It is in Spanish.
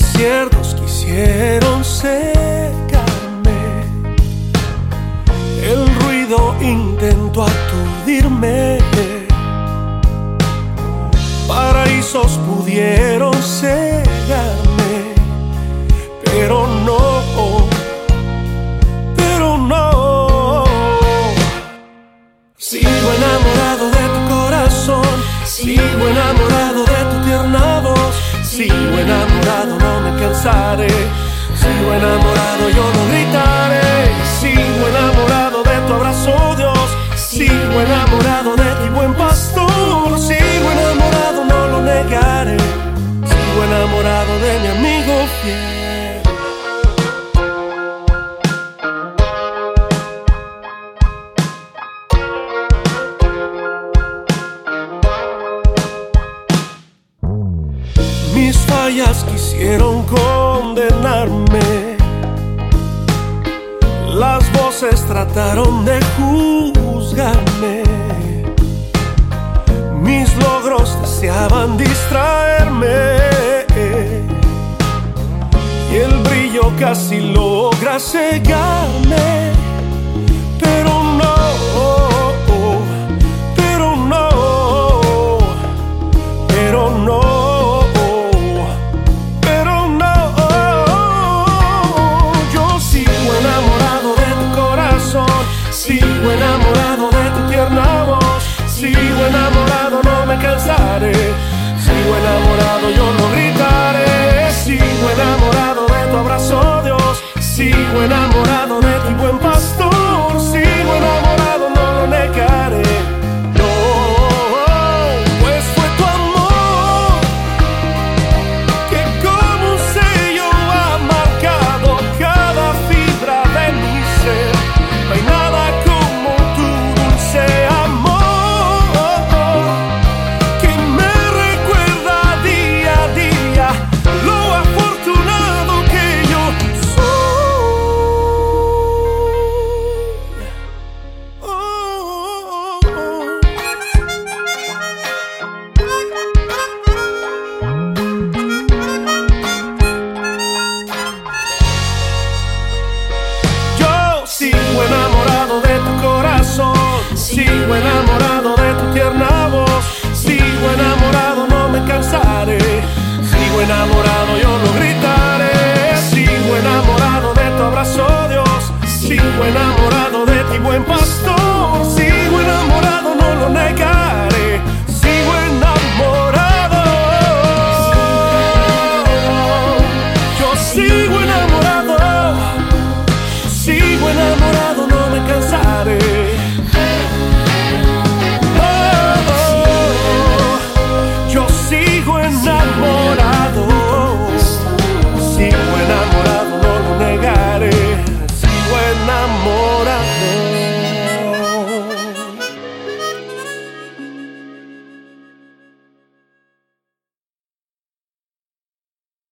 desiertos quisieron secarme. El ruido intentó aturdirme. Paraísos pudieron cegarme, pero no, pero no. Sigo enamorado de tu corazón, sigo enamorado de Sigo enamorado, yo no gritaré. Sigo enamorado de tu abrazo, Dios. Sigo enamorado de ti, buen pastor. Sigo enamorado, no lo negaré. Sigo enamorado de mi amigo fiel. Mis fallas quisieron condenarme. Las voces trataron de juzgarme. Mis logros deseaban distraerme. Y el brillo casi logra cegarme. Sigo enamorado de tu tierna voz, sigo enamorado, no me cansaré, sigo enamorado, yo